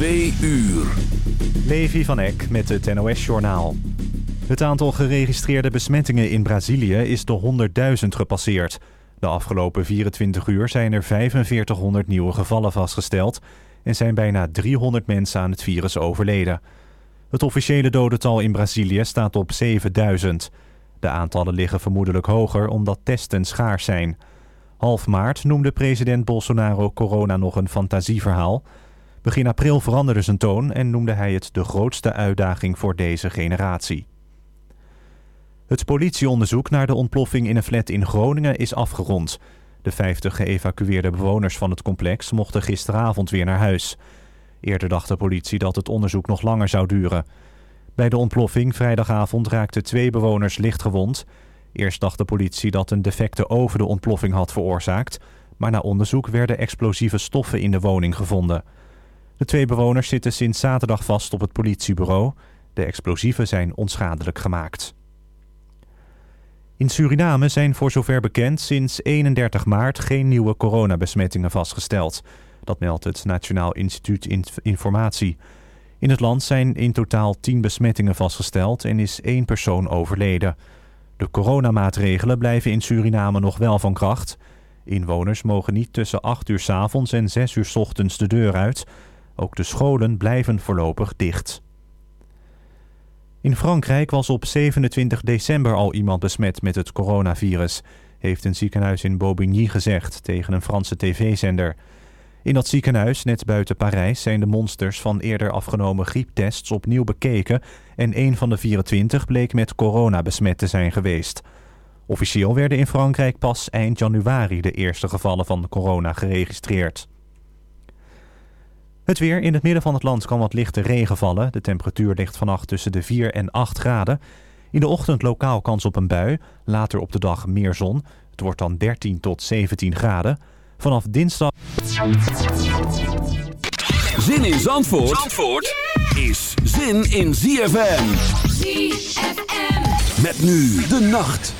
Twee uur. Levi van Eck met het NOS-journaal. Het aantal geregistreerde besmettingen in Brazilië is de 100.000 gepasseerd. De afgelopen 24 uur zijn er 4500 nieuwe gevallen vastgesteld... en zijn bijna 300 mensen aan het virus overleden. Het officiële dodental in Brazilië staat op 7000. De aantallen liggen vermoedelijk hoger omdat testen schaars zijn. Half maart noemde president Bolsonaro corona nog een fantasieverhaal... Begin april veranderde zijn toon en noemde hij het de grootste uitdaging voor deze generatie. Het politieonderzoek naar de ontploffing in een flat in Groningen is afgerond. De 50 geëvacueerde bewoners van het complex mochten gisteravond weer naar huis. Eerder dacht de politie dat het onderzoek nog langer zou duren. Bij de ontploffing vrijdagavond raakten twee bewoners lichtgewond. Eerst dacht de politie dat een defecte oven de ontploffing had veroorzaakt... maar na onderzoek werden explosieve stoffen in de woning gevonden... De twee bewoners zitten sinds zaterdag vast op het politiebureau. De explosieven zijn onschadelijk gemaakt. In Suriname zijn voor zover bekend sinds 31 maart geen nieuwe coronabesmettingen vastgesteld. Dat meldt het Nationaal Instituut Informatie. In het land zijn in totaal 10 besmettingen vastgesteld en is één persoon overleden. De coronamaatregelen blijven in Suriname nog wel van kracht. Inwoners mogen niet tussen 8 uur s avonds en 6 uur s ochtends de deur uit... Ook de scholen blijven voorlopig dicht. In Frankrijk was op 27 december al iemand besmet met het coronavirus... heeft een ziekenhuis in Bobigny gezegd tegen een Franse tv-zender. In dat ziekenhuis, net buiten Parijs, zijn de monsters van eerder afgenomen grieptests opnieuw bekeken... en een van de 24 bleek met corona besmet te zijn geweest. Officieel werden in Frankrijk pas eind januari de eerste gevallen van corona geregistreerd. Het weer. In het midden van het land kan wat lichte regen vallen. De temperatuur ligt vannacht tussen de 4 en 8 graden. In de ochtend lokaal kans op een bui. Later op de dag meer zon. Het wordt dan 13 tot 17 graden. Vanaf dinsdag... Zin in Zandvoort, Zandvoort is zin in ZFM. ZFM. Met nu de nacht.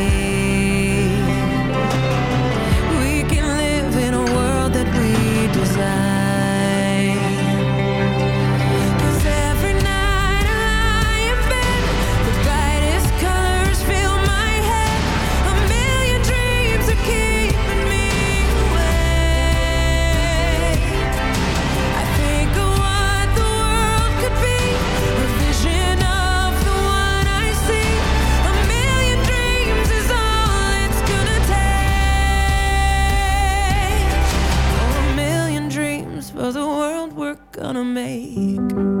gonna make.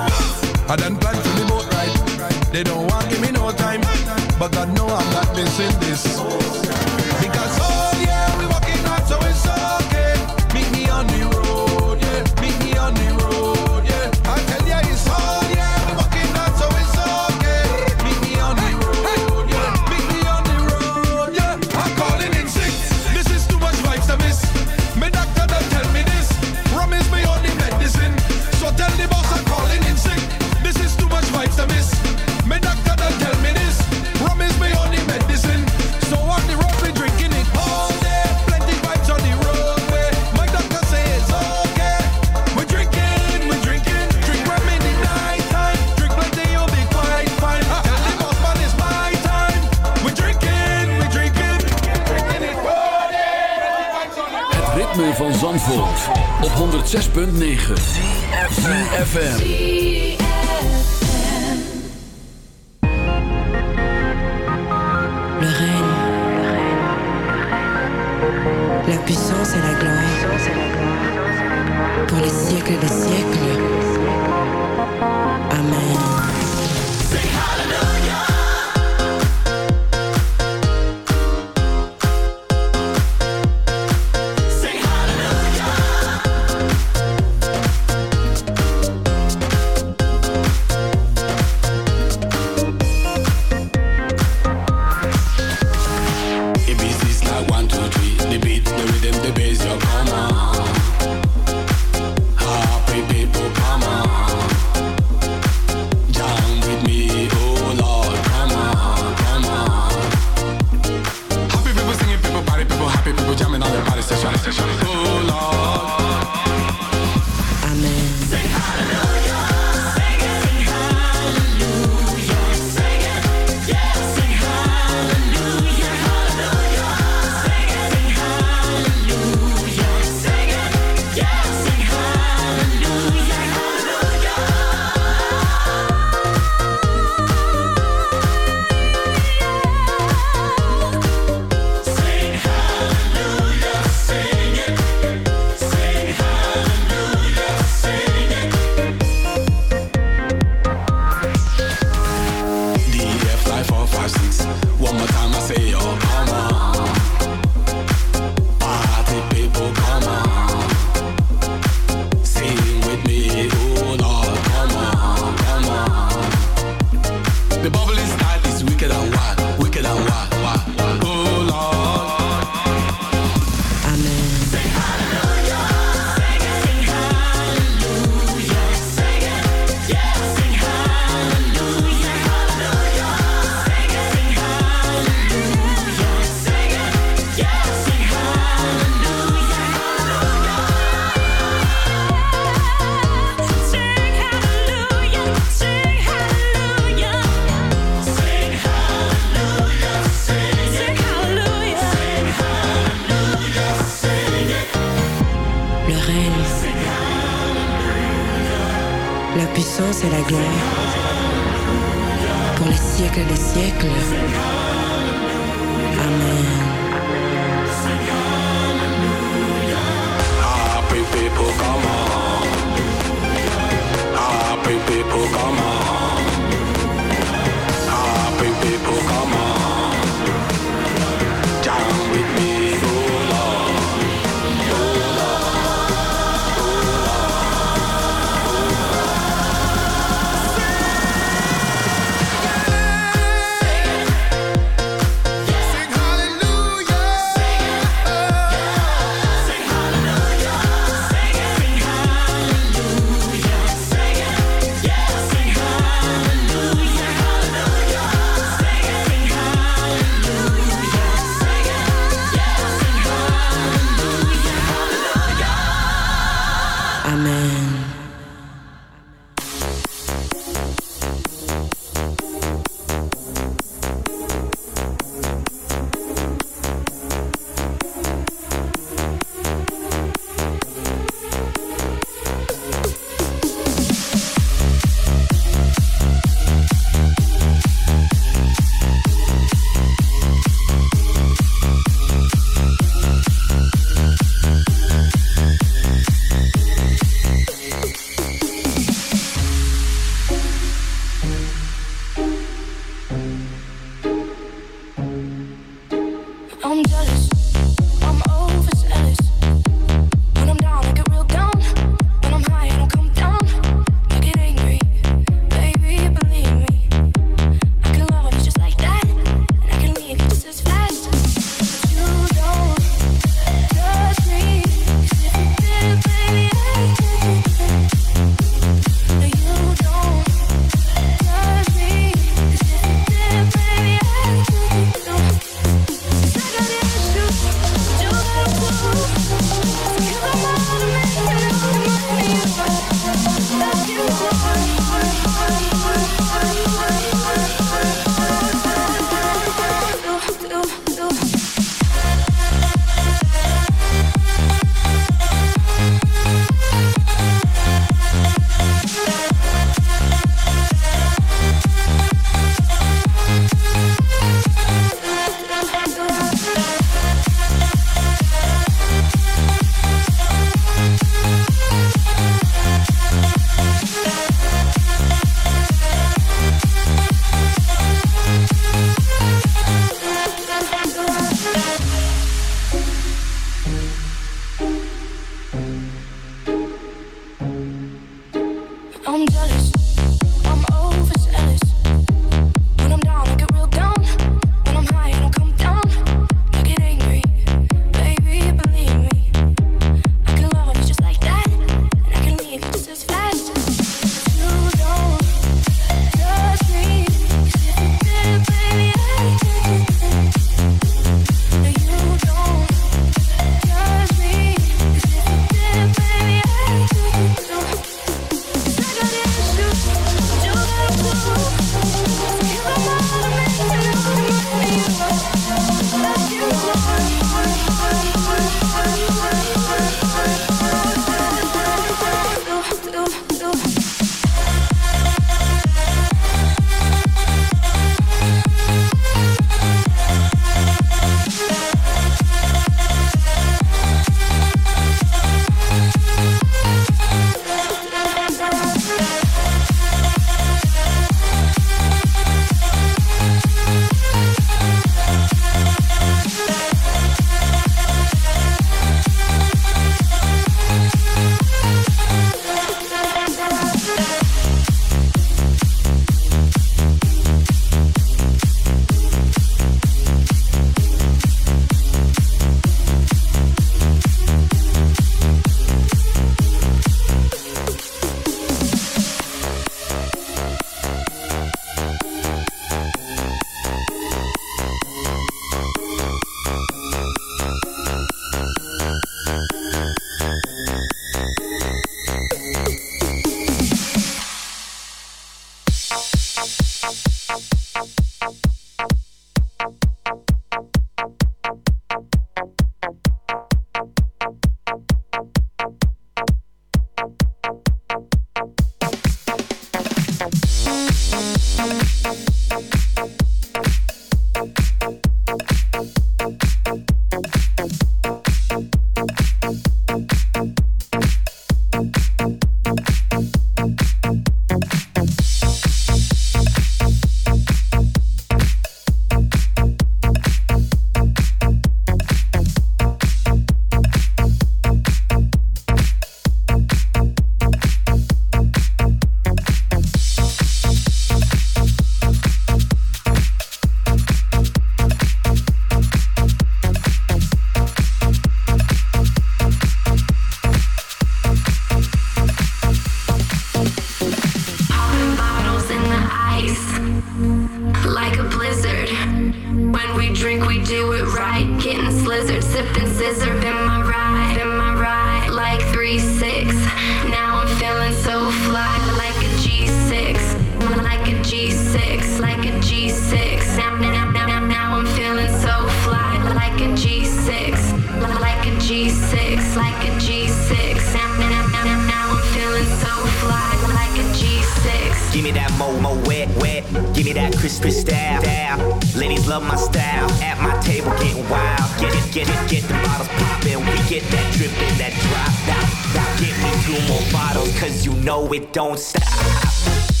More, more wet wet. Give me that crispy style. Ladies love my style. At my table getting wild. Get it, get it, get the bottles poppin'. We get that drip and that drop. Now, now get me two more bottles, cause you know it don't stop.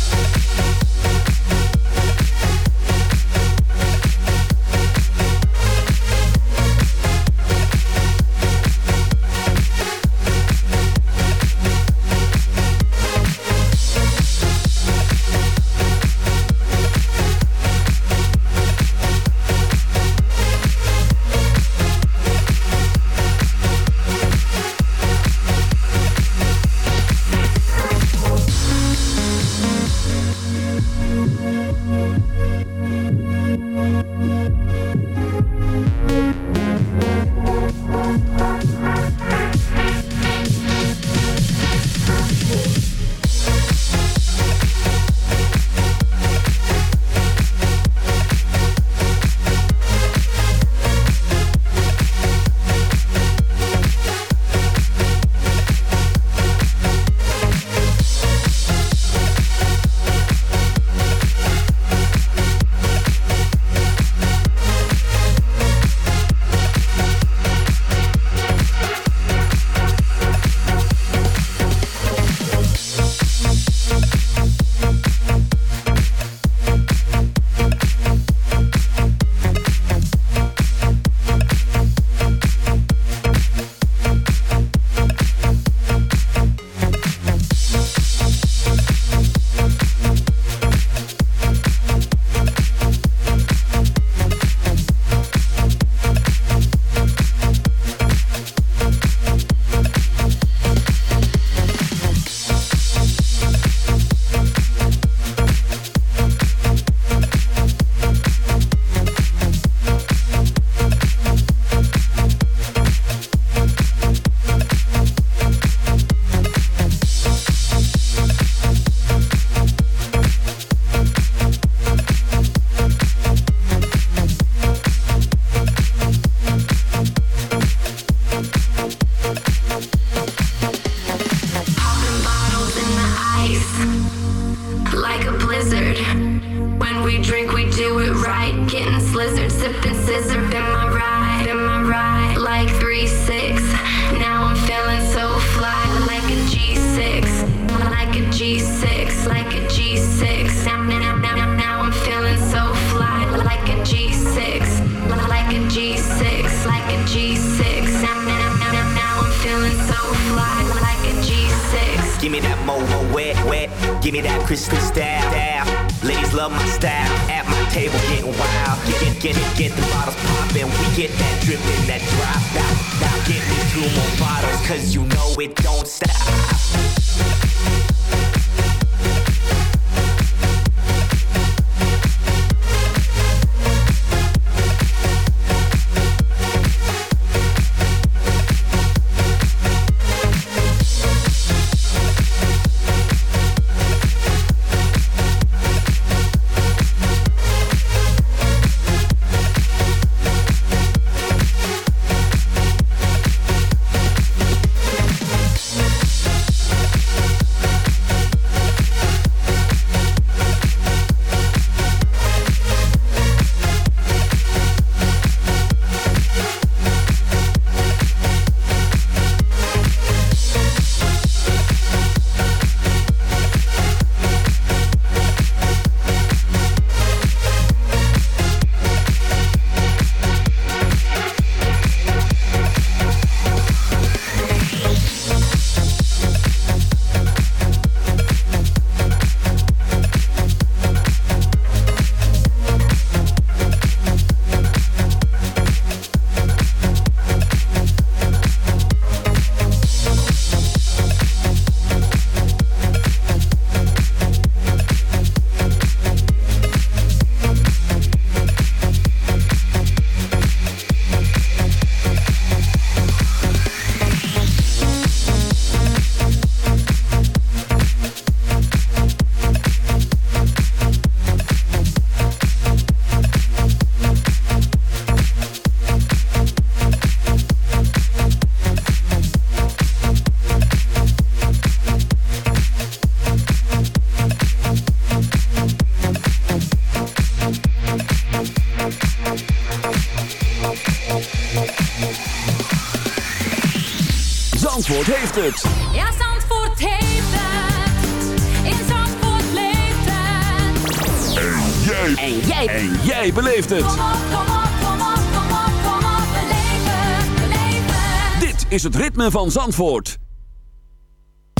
Is het ritme van Zandvoort.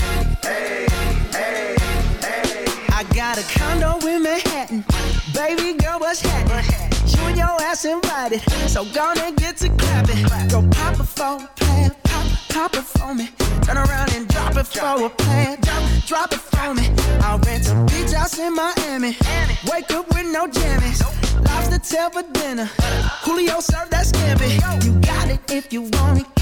I got a condo in Manhattan. Baby girl, what's happening? You and your ass invited. So gonna get to clapping. Go pop a plan. Pop, pop it for me. Turn around and drop it for a plan. Drop, drop it for me. I'll rent a beach house in Miami. Wake up with no jammies. Lobster tail for dinner. Julio served that scampi. You got it if you want it.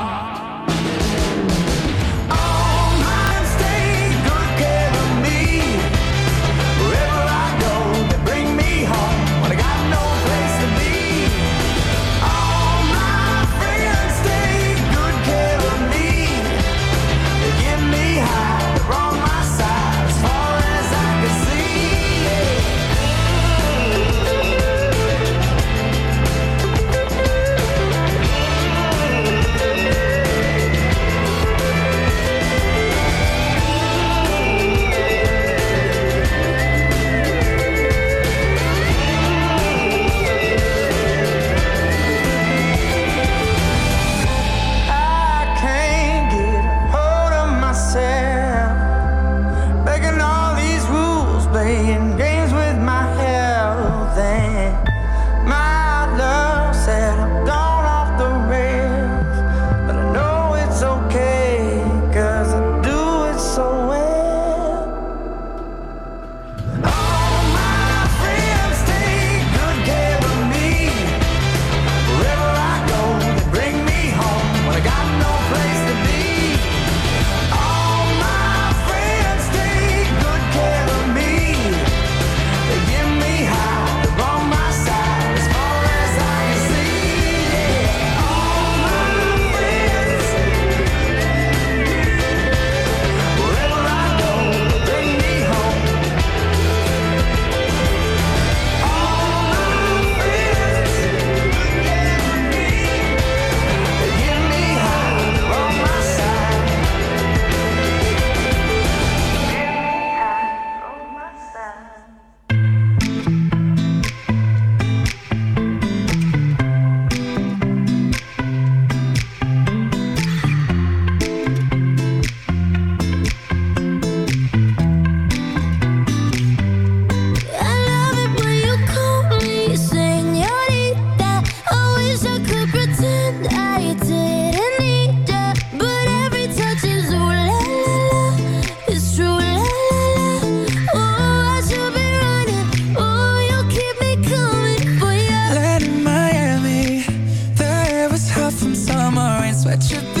should be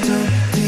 I don't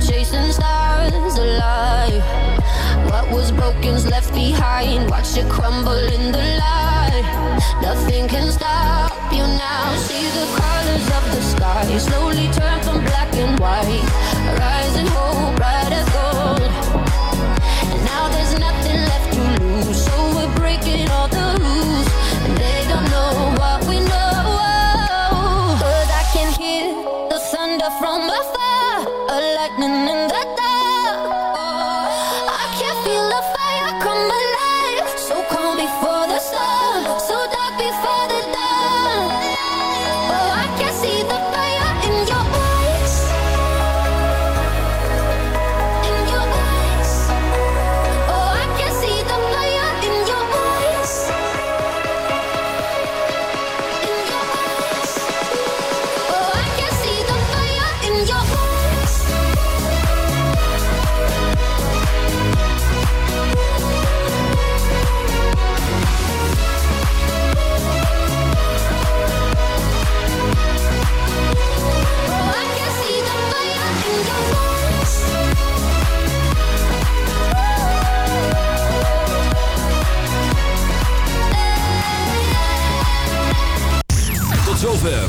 Chasing stars alive. What was broken's left behind. Watch it crumble in the light. Nothing can stop you now. See the colors of the sky slowly turn from black and white. Rising hope, bright as gold. And now there's nothing left to lose. So we're breaking all the